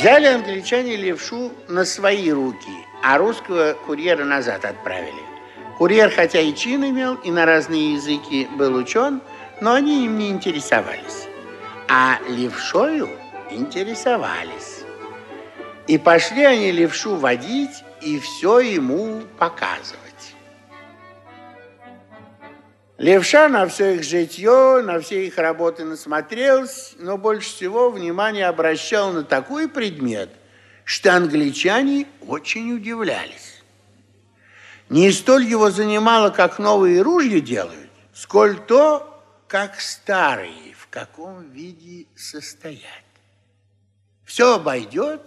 Взяли англичане левшу на свои руки, а русского курьера назад отправили. Курьер хотя и чин имел, и на разные языки был учен, но они им не интересовались. А левшою интересовались. И пошли они левшу водить и все ему показывать. Левша на все их житье, на все их работы насмотрелся, но больше всего внимание обращал на такой предмет, что англичане очень удивлялись. Не столь его занимало, как новые ружья делают, сколь то, как старые, в каком виде состоят. Все обойдет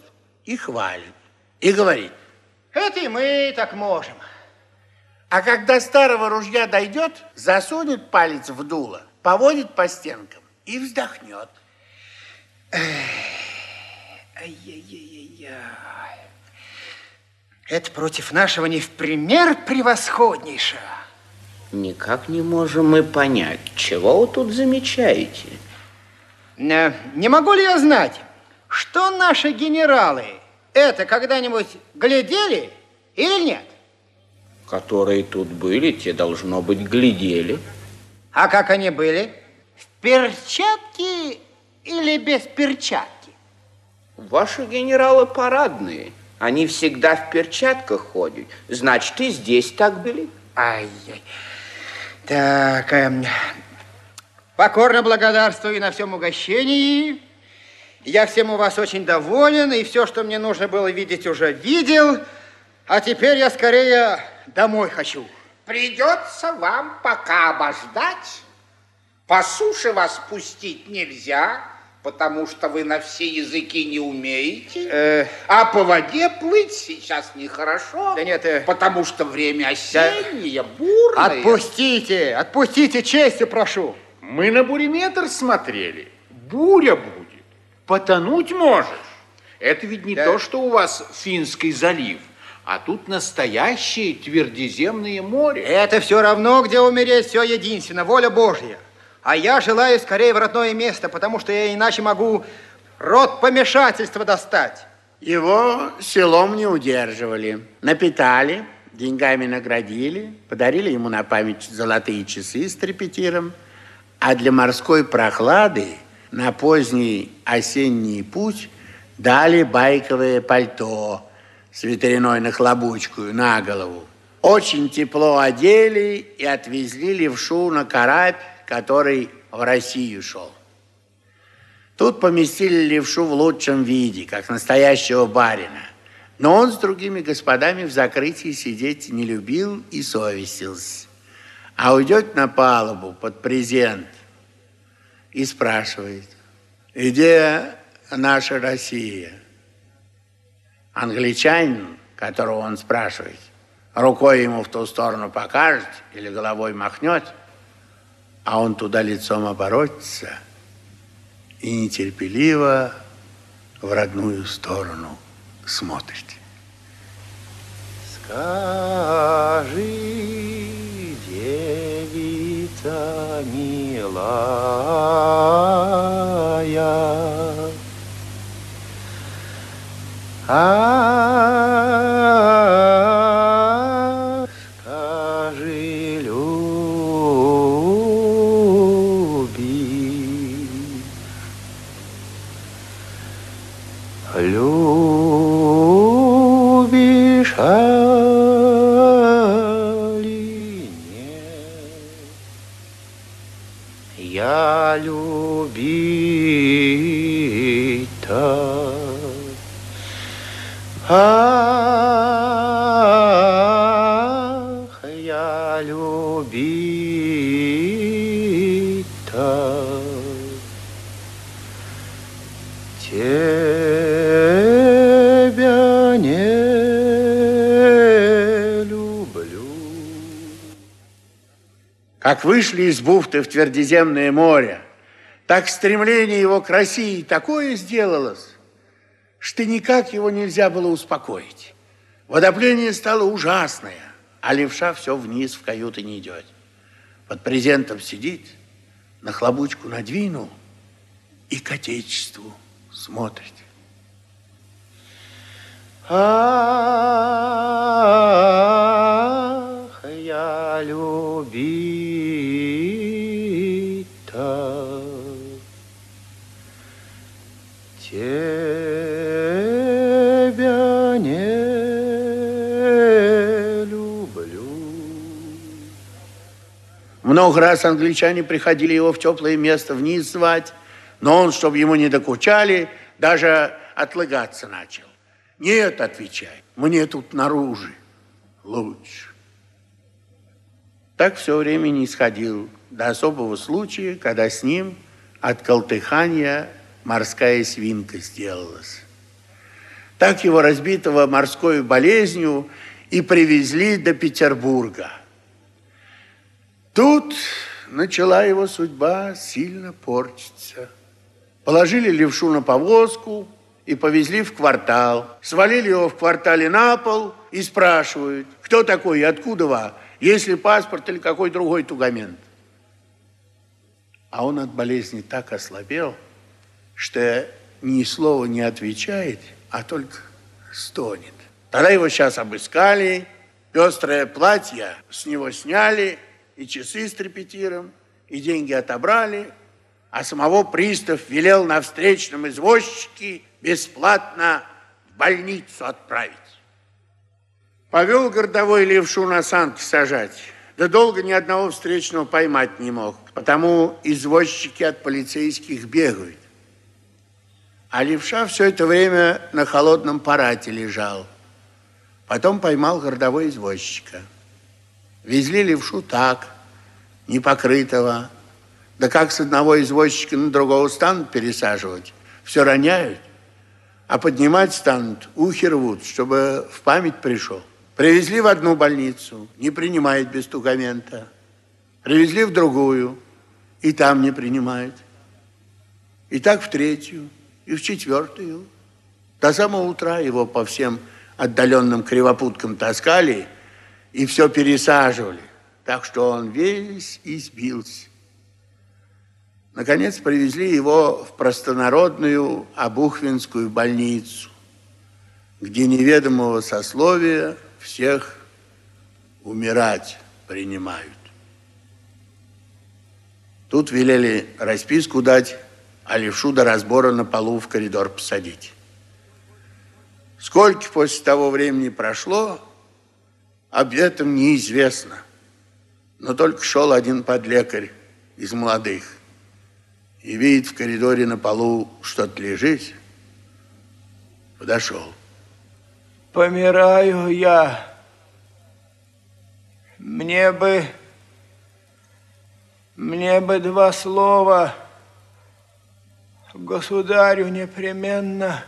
и хвалит, и говорит, это и мы так можем. А когда старого ружья дойдет, засунет палец в дуло, поводит по стенкам и вздохнет. Это против нашего не в пример превосходнейшего. Никак не можем мы понять, чего вы тут замечаете. Не, не могу ли я знать, что наши генералы это когда-нибудь глядели или нет? Которые тут были, те, должно быть, глядели. А как они были? В перчатке или без перчатки? Ваши генералы парадные. Они всегда в перчатках ходят. Значит, и здесь так были. Ай-яй. Так, эм, покорно благодарствую на всем угощении. Я всем у вас очень доволен, и все, что мне нужно было видеть, уже видел. А теперь я скорее домой хочу. Придется вам пока обождать. По суше вас пустить нельзя, потому что вы на все языки не умеете. Э... А по воде плыть сейчас нехорошо. Да нет, э... потому что время осеннее, да... бурное. Отпустите, отпустите, честью прошу. Мы на буриметр смотрели. Буря будет. Потонуть можешь. Это ведь не да. то, что у вас Финский залив, а тут настоящее твердиземное море. Это все равно, где умереть, все единственно, воля Божья. А я желаю скорее в родное место, потому что я иначе могу род помешательства достать. Его селом не удерживали. Напитали, деньгами наградили, подарили ему на память золотые часы с трепетиром, а для морской прохлады на поздний осенний путь дали байковое пальто с ветряной нахлобучкой на голову. Очень тепло одели и отвезли левшу на карабь, который в Россию шел. Тут поместили левшу в лучшем виде, как настоящего барина. Но он с другими господами в закрытии сидеть не любил и совестился. А уйдет на палубу под презент – и спрашивает, где наша Россия? Англичанин, которого он спрашивает, рукой ему в ту сторону покажет или головой махнет, а он туда лицом оборотится и нетерпеливо в родную сторону смотрит. Скажи, девица милая. А, скажи, люби, любишь, я любить так. Ах, я любить так. Тебя не люблю. Как вышли из бухты в Твердиземное море, так стремление его к России такое сделалось, что никак его нельзя было успокоить. Водопление стало ужасное, а левша все вниз в каюты не идет. Под презентом сидит, на хлобучку надвинул и к отечеству смотрит. Ах, я любита Много раз англичане приходили его в теплое место вниз звать, но он, чтобы ему не докучали, даже отлыгаться начал. Нет, отвечай, мне тут наружу лучше. Так все время не сходил до особого случая, когда с ним от колтыхания морская свинка сделалась. Так его разбитого морской болезнью и привезли до Петербурга. Тут начала его судьба сильно портиться. Положили левшу на повозку и повезли в квартал. Свалили его в квартале на пол и спрашивают, кто такой и откуда вы, есть ли паспорт или какой другой тугамент. А он от болезни так ослабел, что ни слова не отвечает, а только стонет. Тогда его сейчас обыскали, пестрое платье с него сняли, и часы с трепетиром, и деньги отобрали, а самого пристав велел на встречном извозчике бесплатно в больницу отправить. Повел городовой левшу на санки сажать, да долго ни одного встречного поймать не мог, потому извозчики от полицейских бегают. А левша все это время на холодном парате лежал. Потом поймал городовой извозчика. Везли левшу так, непокрытого. Да как с одного извозчика на другого станут пересаживать? Все роняют. А поднимать станут, ухи рвут, чтобы в память пришел. Привезли в одну больницу, не принимает без тугамента. Привезли в другую, и там не принимают. И так в третью, и в четвертую. До самого утра его по всем отдаленным кривопуткам таскали и все пересаживали. Так что он весь избился. Наконец привезли его в простонародную Обухвинскую больницу, где неведомого сословия всех умирать принимают. Тут велели расписку дать, а левшу до разбора на полу в коридор посадить. Сколько после того времени прошло, об этом неизвестно. Но только шел один подлекарь из молодых и видит в коридоре на полу что-то лежит. Подошел. Помираю я. Мне бы... Мне бы два слова государю непременно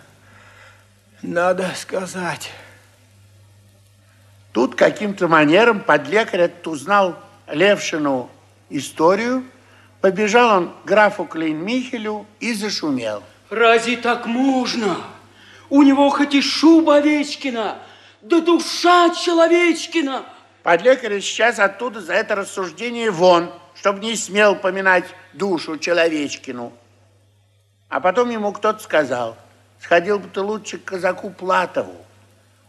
надо сказать. Тут каким-то манером подлекарь этот узнал Левшину историю, побежал он к графу Клейн-Михелю и зашумел. Разве так можно? У него хоть и шуба Овечкина, да душа человечкина. Подлекарь сейчас оттуда за это рассуждение вон, чтобы не смел поминать душу человечкину. А потом ему кто-то сказал, сходил бы ты лучше к казаку Платову.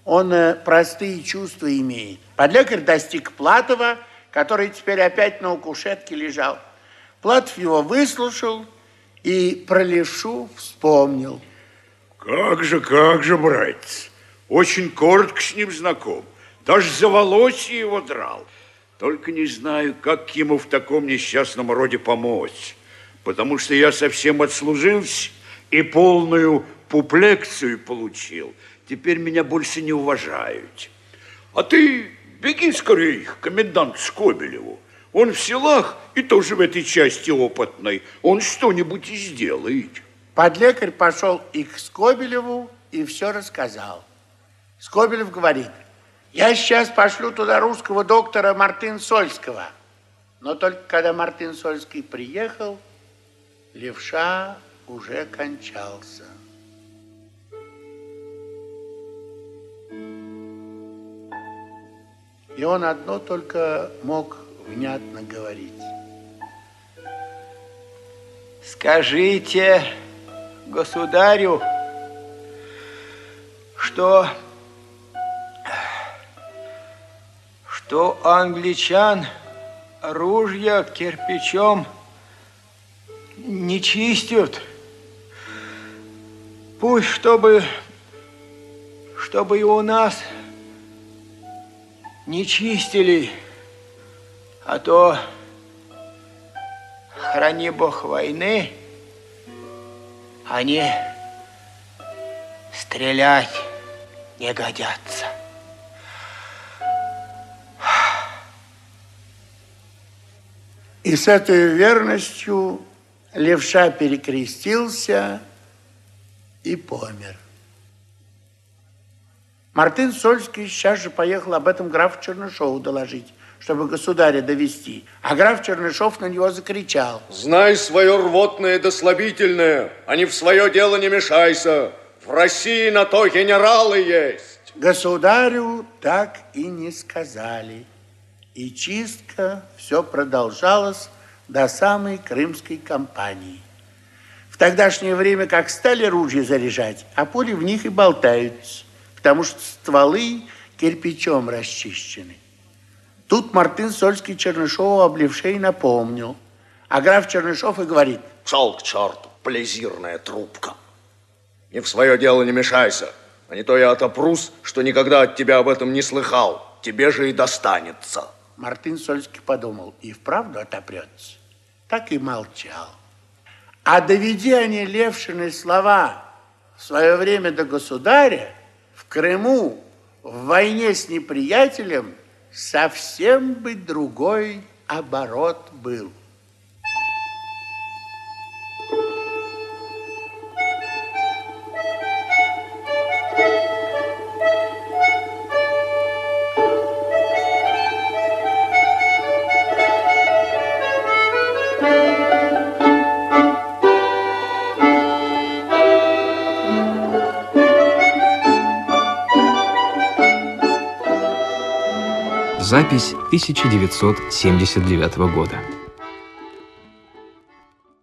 Он э, простые чувства имеет. Подлекарь достиг Платова, который теперь опять на укушетке лежал. Платов его выслушал и про левшу вспомнил. Как же, как же, братец, очень коротко с ним знаком. Даже за волосье его драл. Только не знаю, как ему в таком несчастном роде помочь. Потому что я совсем отслужился и полную пуплекцию получил. Теперь меня больше не уважают. А ты беги скорее к коменданту Скобелеву. Он в селах и тоже в этой части опытный. Он что-нибудь и сделает. Подлекарь пошел и к Скобелеву и все рассказал. Скобелев говорит, я сейчас пошлю туда русского доктора Мартын Сольского. Но только когда Мартын Сольский приехал, левша уже кончался. И он одно только мог внятно говорить. Скажите государю, что, что англичан ружья кирпичом не чистят. Пусть, чтобы, чтобы и у нас – не чистили, а то, храни Бог войны, они стрелять не годятся. И с этой верностью левша перекрестился и помер. Мартын Сольский сейчас же поехал об этом графу Чернышову доложить, чтобы государя довести. А граф Чернышов на него закричал. Знай свое рвотное да слабительное, а не в свое дело не мешайся. В России на то генералы есть. Государю так и не сказали. И чистка все продолжалась до самой крымской кампании. В тогдашнее время как стали ружья заряжать, а пули в них и болтаются, потому что стволы кирпичом расчищены. Тут Мартын Сольский Чернышову облевшей напомнил. А граф Чернышов и говорит. Пшел к черту, плезирная трубка. Не в свое дело не мешайся, а не то я отопрусь, что никогда от тебя об этом не слыхал. Тебе же и достанется. Мартын Сольский подумал, и вправду отопрется. Так и молчал. А доведи они Левшины слова в свое время до государя, в Крыму, в войне с неприятелем, совсем бы другой оборот был. Запись 1979 года.